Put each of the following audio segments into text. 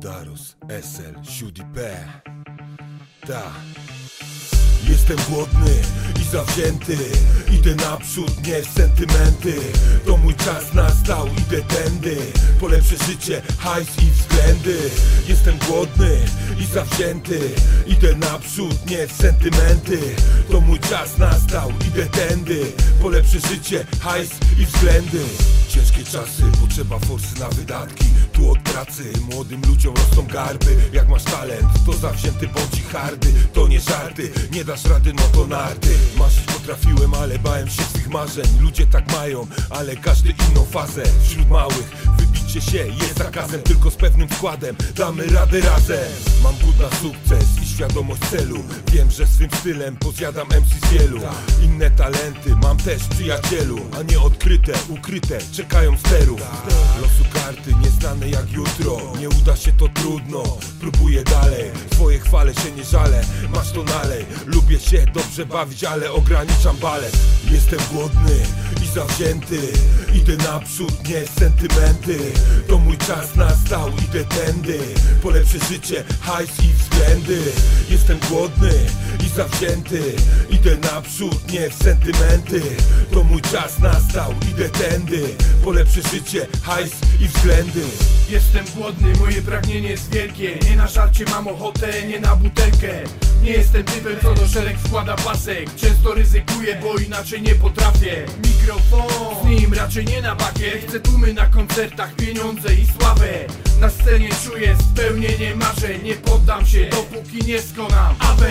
Darus, SL, Siudi P. Ta. Jestem głodny i zawzięty Idę naprzód, nie w sentymenty To mój czas nastał, idę tędy Po lepsze życie, hajs i względy Jestem głodny i zawzięty Idę naprzód, nie w sentymenty To mój czas nastał, idę tędy Po lepsze życie, hajs i względy Ciężkie czasy, potrzeba forsy na wydatki. Tu od pracy, młodym ludziom rosną garby. Jak masz talent, to zawzięty bądź hardy. To nie żarty, nie dasz rady, no to narty. Marzyć potrafiłem, ale bałem się swych marzeń. Ludzie tak mają, ale każdy inną fazę. Wśród małych się jest zakazem Tylko z pewnym składem. Damy radę razem. Mam głód na sukces i świadomość celu. Wiem, że swym stylem pozjadam MC z wielu. Inne talenty mam też przyjacielu. A nie odkryte, ukryte, czekają sterów Losu karty nieznane jak jutro. Nie uda się to trudno, próbuję dalej. Swoje chwale się nie żalę, masz to nalej Lubię się dobrze bawić, ale ograniczam balet. Jestem głodny i zawzięty Idę naprzód, nie sentymenty. To mój czas nastał, idę tędy. Po lepsze życie, hajs i względy. Jestem głodny i zawzięty Idę naprzód, nie w sentymenty. To mój czas nastał, idę tędy. Po lepsze życie, hajs i względy. Jestem głodny, moje pragnienie jest wielkie. Nie na żarcie mam ochotę, nie na butelkę. Nie jestem typem, co do szereg składa pasek Często ryzykuję, bo inaczej nie potrafię. Mikrofon, z nim raczej nie na bakier Chcę tłumy na koncertach, pieniądze i sławę. Na scenie czuję spełnienie marzeń. Nie poddam się, dopóki nie skonam. Awe,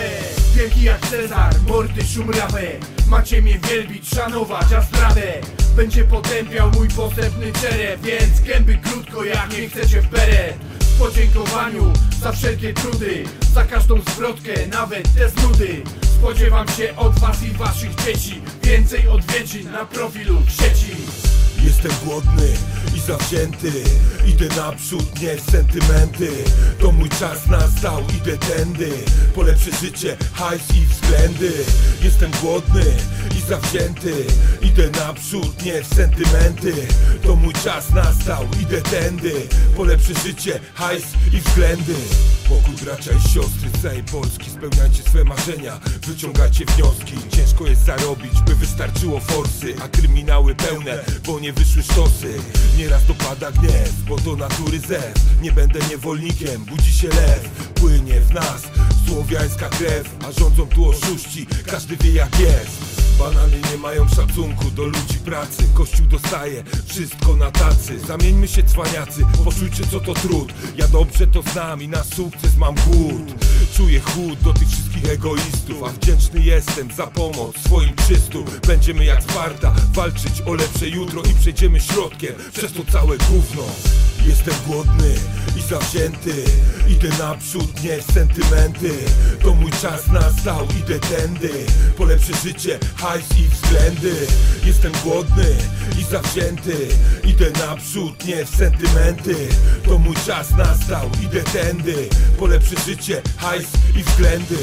wielki jak Cezar, mordy szumrawe. Macie mnie wielbić, szanować, a zdradę Będzie potępiał mój postępny czerep Więc gęby krótko, jak nie chcecie w beret W podziękowaniu za wszelkie trudy Za każdą zwrotkę, nawet te z nudy Spodziewam się od was i waszych dzieci. Więcej odwiedzin na profilu sieci Jestem głodny i zawzięty. Idę naprzód, nie w sentymenty. To mój czas nastał, idę tędy. Po lepsze życie, hajs i względy. Jestem głodny i zawzięty. Idę naprzód, nie w sentymenty. To mój czas nastał, idę tędy. Po lepsze życie, hajs i względy. Pokój bracia i siostry z całej Polski Spełniajcie swe marzenia, wyciągajcie wnioski Ciężko jest zarobić, by wystarczyło forsy A kryminały pełne, bo nie wyszły sztosy. Nieraz dopada gniew, bo to natury zew. Nie będę niewolnikiem, budzi się lew. Płynie w nas słowiańska krew A rządzą tu oszuści, każdy wie jak jest. Banany nie mają szacunku do ludzi pracy. Kościół dostaje wszystko na tacy. Zamieńmy się cwaniacy, poczujcie co to trud. Ja dobrze to znam i na sukces mam głód Czuję chłód do tych wszystkich egoistów A wdzięczny jestem za pomoc swoim czystu Będziemy jak Sparta walczyć o lepsze jutro I przejdziemy środkiem przez to całe gówno Jestem głodny i zawzięty. Idę naprzód, nie w sentymenty. To mój czas nastał, idę tędy. Po lepsze życie, hajs i względy. Jestem głodny i zawzięty. Idę naprzód, nie w sentymenty. To mój czas nastał, idę tędy. Po lepsze życie, hajs i względy